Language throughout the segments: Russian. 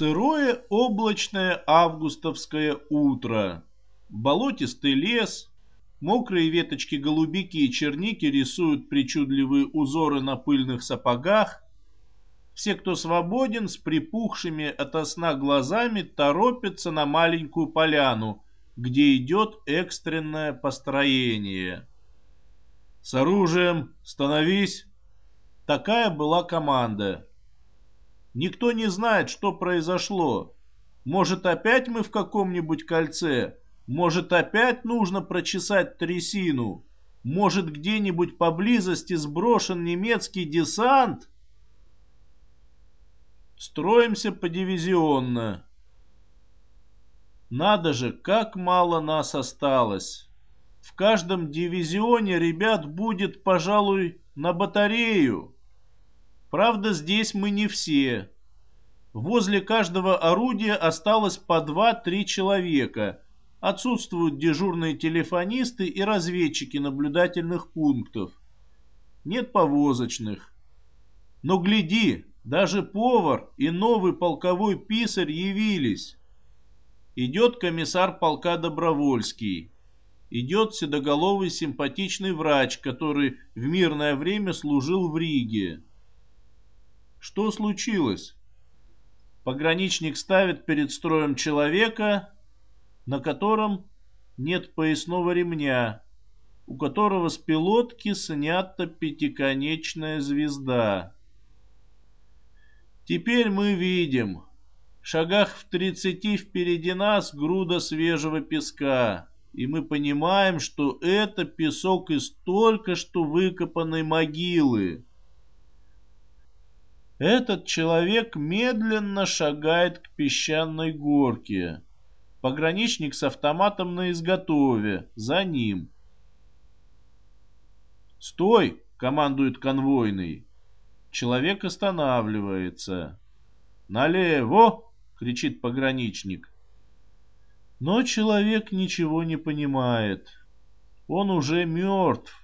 Сырое облачное августовское утро. Болотистый лес. Мокрые веточки голубики и черники рисуют причудливые узоры на пыльных сапогах. Все, кто свободен, с припухшими от сна глазами, торопятся на маленькую поляну, где идет экстренное построение. «С оружием! Становись!» Такая была команда. Никто не знает, что произошло. Может, опять мы в каком-нибудь кольце? Может, опять нужно прочесать трясину? Может, где-нибудь поблизости сброшен немецкий десант? Строимся подивизионно. Надо же, как мало нас осталось. В каждом дивизионе ребят будет, пожалуй, на батарею. Правда, здесь мы не все. Возле каждого орудия осталось по два-три человека. Отсутствуют дежурные телефонисты и разведчики наблюдательных пунктов. Нет повозочных. Но гляди, даже повар и новый полковой писарь явились. Идет комиссар полка Добровольский. Идет седоголовый симпатичный врач, который в мирное время служил в Риге. Что случилось? Пограничник ставит перед строем человека, на котором нет поясного ремня, у которого с пилотки снята пятиконечная звезда. Теперь мы видим, в шагах в тридцати впереди нас груда свежего песка, и мы понимаем, что это песок из только что выкопанной могилы. Этот человек медленно шагает к песчаной горке. Пограничник с автоматом на изготове. За ним. «Стой!» — командует конвойный. Человек останавливается. «Налево!» — кричит пограничник. Но человек ничего не понимает. Он уже мертв.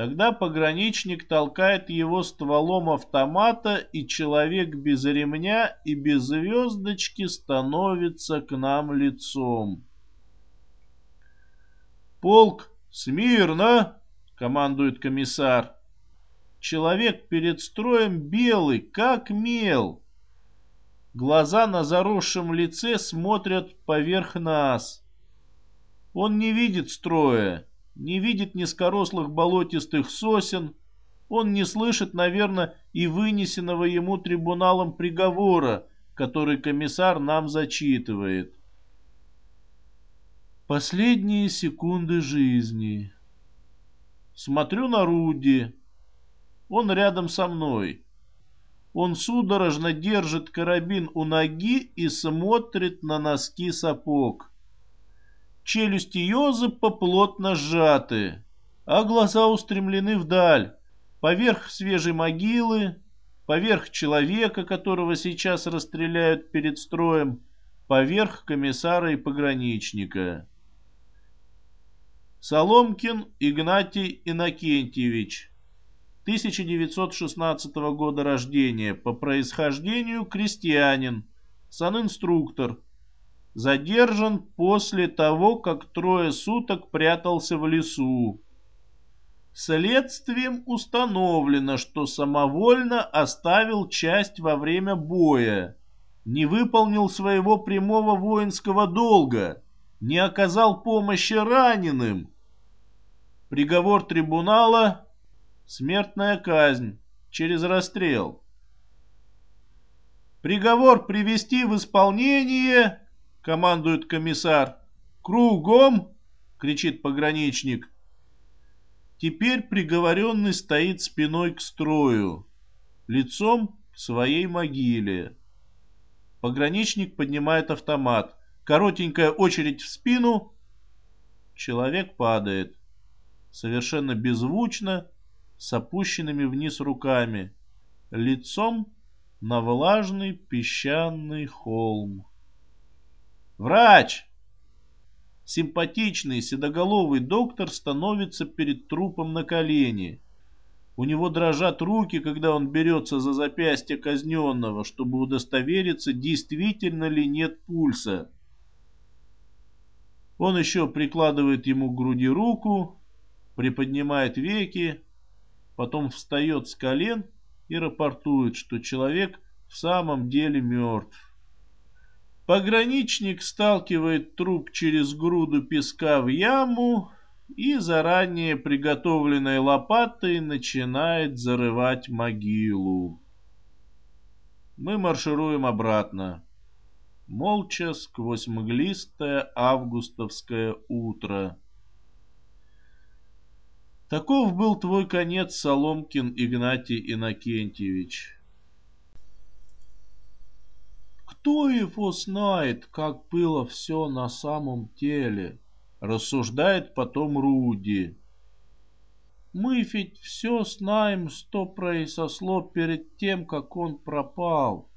Тогда пограничник толкает его стволом автомата, и человек без ремня и без звездочки становится к нам лицом. «Полк, смирно!» — командует комиссар. Человек перед строем белый, как мел. Глаза на заросшем лице смотрят поверх нас. Он не видит строя не видит низкорослых болотистых сосен, он не слышит, наверное, и вынесенного ему трибуналом приговора, который комиссар нам зачитывает. Последние секунды жизни. Смотрю на Руди. Он рядом со мной. Он судорожно держит карабин у ноги и смотрит на носки сапог. Челюсти Йозепа плотно сжаты, а глаза устремлены вдаль, поверх свежей могилы, поверх человека, которого сейчас расстреляют перед строем, поверх комиссара и пограничника. Соломкин Игнатий Иннокентьевич, 1916 года рождения, по происхождению крестьянин, санинструктор, задержан после того, как трое суток прятался в лесу. Следствием установлено, что самовольно оставил часть во время боя, не выполнил своего прямого воинского долга, не оказал помощи раненым. Приговор трибунала – смертная казнь через расстрел. Приговор привести в исполнение — командует комиссар. «Кругом!» — кричит пограничник. Теперь приговоренный стоит спиной к строю, лицом к своей могиле. Пограничник поднимает автомат. Коротенькая очередь в спину. Человек падает. Совершенно беззвучно, с опущенными вниз руками. Лицом на влажный песчаный холм. «Врач!» Симпатичный седоголовый доктор становится перед трупом на колени. У него дрожат руки, когда он берется за запястье казненного, чтобы удостовериться, действительно ли нет пульса. Он еще прикладывает ему к груди руку, приподнимает веки, потом встает с колен и рапортует, что человек в самом деле мертв. Пограничник сталкивает труп через груду песка в яму и заранее приготовленной лопатой начинает зарывать могилу. Мы маршируем обратно, молча сквозь мглистое августовское утро. Таков был твой конец, Соломкин Игнатий Иннокентьевич. Кто его знает, как было все на самом деле? рассуждает потом Руди. Мы ведь все знаем, что произошло перед тем, как он пропал.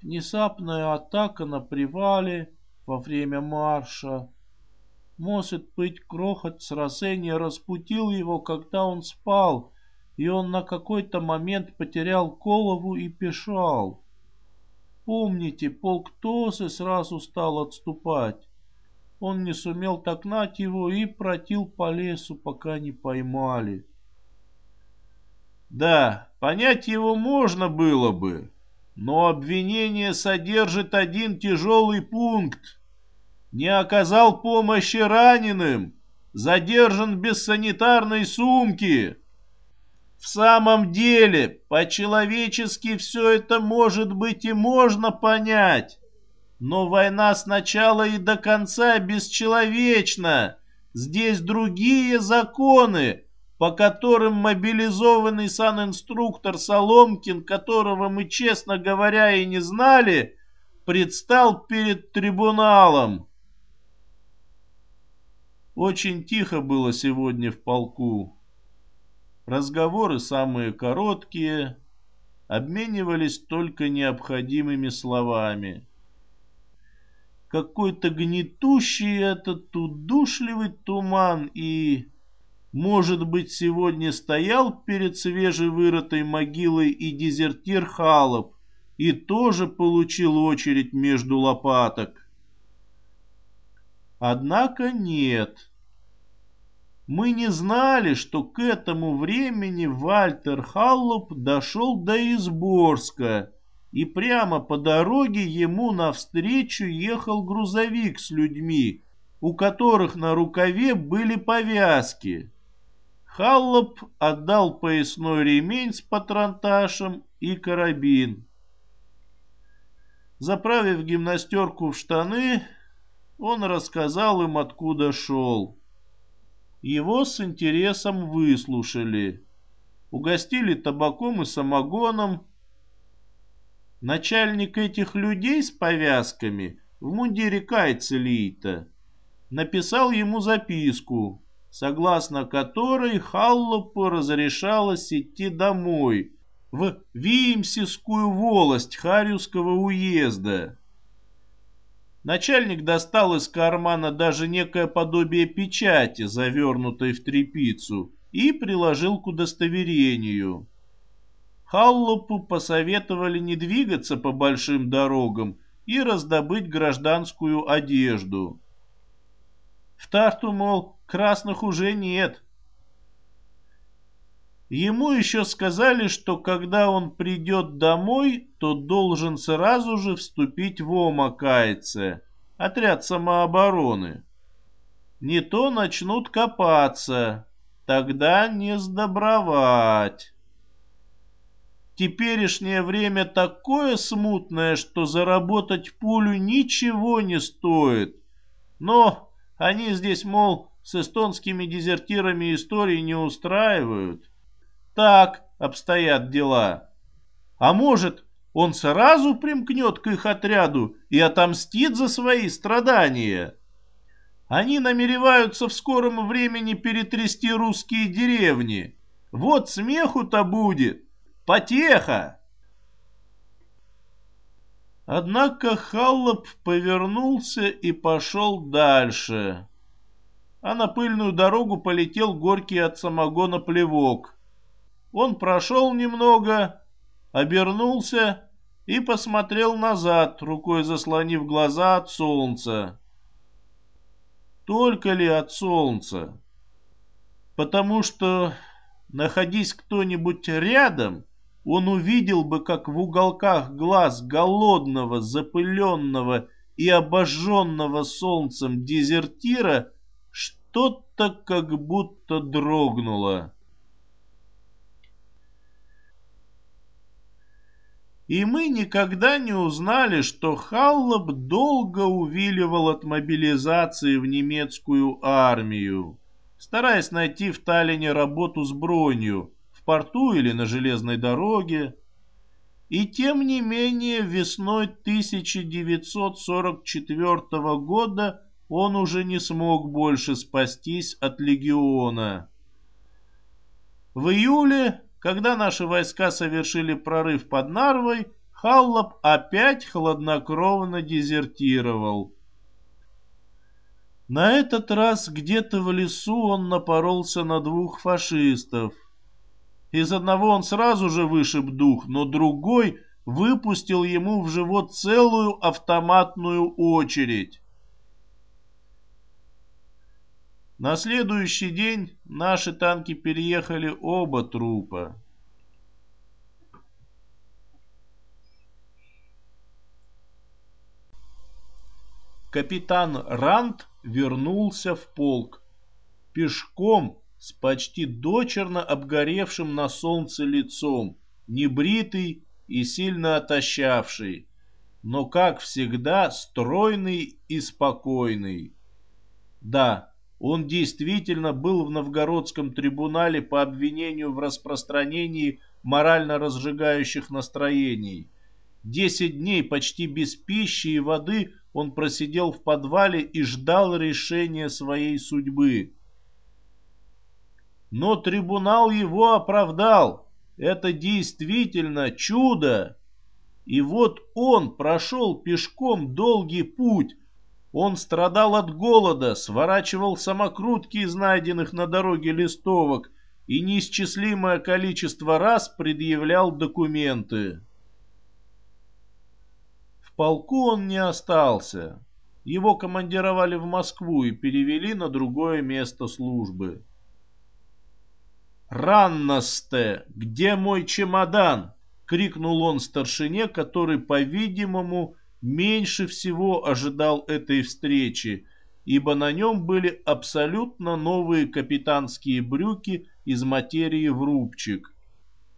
Внезапная атака на привале во время марша. Может быть, грохот сражения распутил его, когда он спал, и он на какой-то момент потерял голову и пешал. Помните, полк тоже сразу стал отступать он не сумел догнать его и протил по лесу, пока не поймали. Да, понять его можно было бы, но обвинение содержит один тяжелый пункт. Не оказал помощи раненым, задержан без санитарной сумки. В самом деле, по-человечески все это может быть и можно понять. Но война сначала и до конца бесчеловечна. Здесь другие законы, по которым мобилизованный санинструктор Соломкин, которого мы, честно говоря, и не знали, предстал перед трибуналом. Очень тихо было сегодня в полку. Разговоры самые короткие, обменивались только необходимыми словами какой-то гнетущий этот удушливый туман и... Может быть, сегодня стоял перед свежевырытой могилой и дезертир Халоп, и тоже получил очередь между лопаток. Однако нет. Мы не знали, что к этому времени Вальтер Халлоп дошел до Изборска, и прямо по дороге ему навстречу ехал грузовик с людьми, у которых на рукаве были повязки. Халлоп отдал поясной ремень с патронташем и карабин. Заправив гимнастерку в штаны, он рассказал им, откуда шел. Его с интересом выслушали. Угостили табаком и самогоном, Начальник этих людей с повязками в мундире Кайцелита написал ему записку, согласно которой Халлопу разрешалось идти домой, в Вимсискую волость Харьевского уезда. Начальник достал из кармана даже некое подобие печати, завернутой в тряпицу, и приложил к удостоверению. Халлопу посоветовали не двигаться по большим дорогам и раздобыть гражданскую одежду. В Тарту, мол, красных уже нет. Ему еще сказали, что когда он придет домой, то должен сразу же вступить в Омакайце, отряд самообороны. Не то начнут копаться, тогда не сдобровать. Теперешнее время такое смутное, что заработать пулю ничего не стоит. Но они здесь, мол, с эстонскими дезертирами истории не устраивают. Так обстоят дела. А может, он сразу примкнет к их отряду и отомстит за свои страдания? Они намереваются в скором времени перетрясти русские деревни. Вот смеху-то будет. Потеха!» Однако Халлоп повернулся и пошел дальше. А на пыльную дорогу полетел горький от самогона плевок. Он прошел немного, обернулся и посмотрел назад, рукой заслонив глаза от солнца. Только ли от солнца? Потому что, находясь кто-нибудь рядом, он увидел бы, как в уголках глаз голодного, запыленного и обожженного солнцем дезертира что-то как будто дрогнуло. И мы никогда не узнали, что Халлоп долго увиливал от мобилизации в немецкую армию, стараясь найти в Таллине работу с бронью, в порту или на железной дороге. И тем не менее весной 1944 года он уже не смог больше спастись от легиона. В июле, когда наши войска совершили прорыв под Нарвой, Халлоп опять хладнокровно дезертировал. На этот раз где-то в лесу он напоролся на двух фашистов. Из одного он сразу же вышиб дух, но другой выпустил ему в живот целую автоматную очередь. На следующий день наши танки переехали оба трупа. Капитан Рант вернулся в полк. Пешком, с почти дочерно обгоревшим на солнце лицом, небритый и сильно отощавший, но, как всегда, стройный и спокойный. Да, он действительно был в новгородском трибунале по обвинению в распространении морально разжигающих настроений. Десять дней почти без пищи и воды он просидел в подвале и ждал решения своей судьбы. Но трибунал его оправдал. Это действительно чудо. И вот он прошел пешком долгий путь, он страдал от голода, сворачивал самокрутки из найденных на дороге листовок и неисчислимое количество раз предъявлял документы. В полку он не остался. Его командировали в Москву и перевели на другое место службы. «Ранносте! Где мой чемодан?» — крикнул он старшине, который, по-видимому, меньше всего ожидал этой встречи, ибо на нем были абсолютно новые капитанские брюки из материи в рубчик.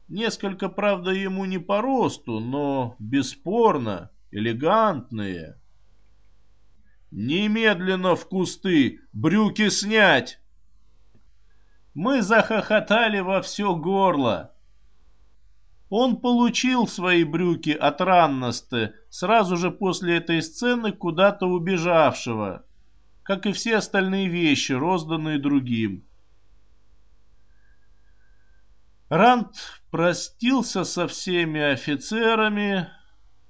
Несколько, правда, ему не по росту, но бесспорно элегантные. «Немедленно в кусты! Брюки снять!» Мы захохотали во все горло. Он получил свои брюки от Раннесте сразу же после этой сцены куда-то убежавшего, как и все остальные вещи, розданные другим. Рант простился со всеми офицерами,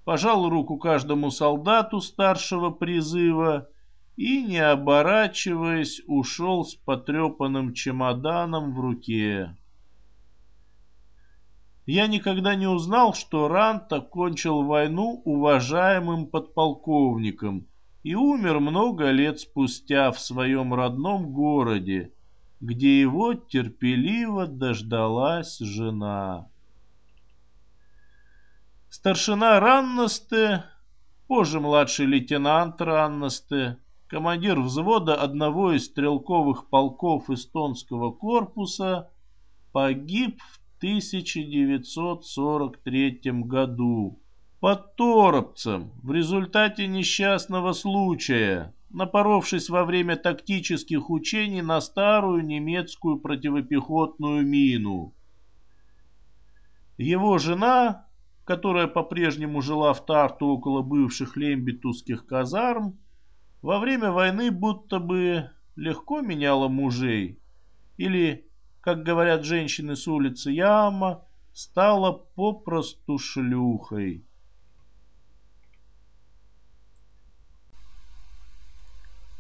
пожал руку каждому солдату старшего призыва и, не оборачиваясь, ушел с потрепанным чемоданом в руке. Я никогда не узнал, что Рант окончил войну уважаемым подполковником и умер много лет спустя в своем родном городе, где его терпеливо дождалась жена. Старшина Раннесте, позже младший лейтенант Раннесте, командир взвода одного из стрелковых полков эстонского корпуса, погиб в 1943 году под Торопцем в результате несчастного случая, напоровшись во время тактических учений на старую немецкую противопехотную мину. Его жена, которая по-прежнему жила в Тарту около бывших лембитусских казарм, во время войны будто бы легко меняла мужей или как говорят женщины с улицы Яма, стала попросту шлюхой.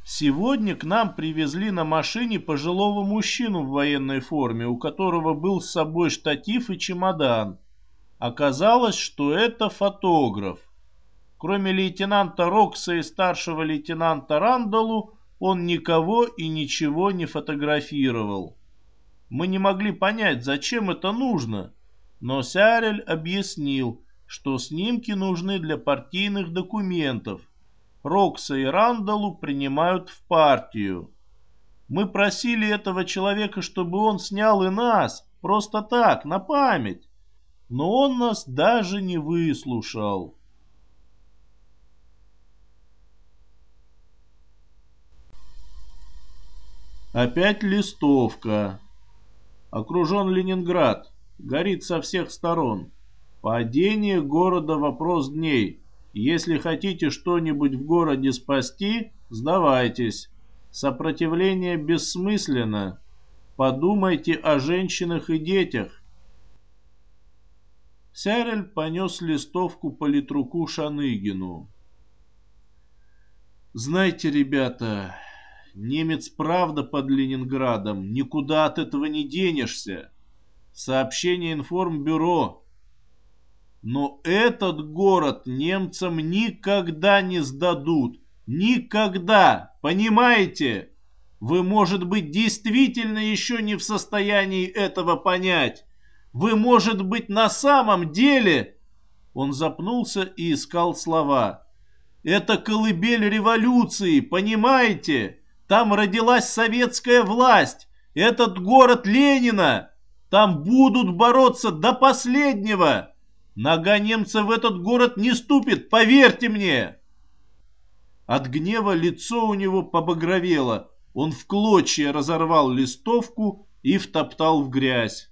Сегодня к нам привезли на машине пожилого мужчину в военной форме, у которого был с собой штатив и чемодан. Оказалось, что это фотограф. Кроме лейтенанта Рокса и старшего лейтенанта Рандалу, он никого и ничего не фотографировал. Мы не могли понять, зачем это нужно, но Сярель объяснил, что снимки нужны для партийных документов. Рокса и Рандалу принимают в партию. Мы просили этого человека, чтобы он снял и нас, просто так, на память. Но он нас даже не выслушал. Опять листовка. Окружен Ленинград. Горит со всех сторон. Падение города вопрос дней. Если хотите что-нибудь в городе спасти, сдавайтесь. Сопротивление бессмысленно. Подумайте о женщинах и детях. Сярель понес листовку по литруку Шаныгину. Знаете, ребята, Немец правда под Ленинградом. Никуда от этого не денешься. Сообщение информбюро. Но этот город немцам никогда не сдадут. Никогда. Понимаете? Вы, может быть, действительно еще не в состоянии этого понять. Вы, может быть, на самом деле... Он запнулся и искал слова. Это колыбель революции, понимаете? Там родилась советская власть. Этот город Ленина. Там будут бороться до последнего. Нога немца в этот город не ступит, поверьте мне. От гнева лицо у него побагровело. Он в клочья разорвал листовку и втоптал в грязь.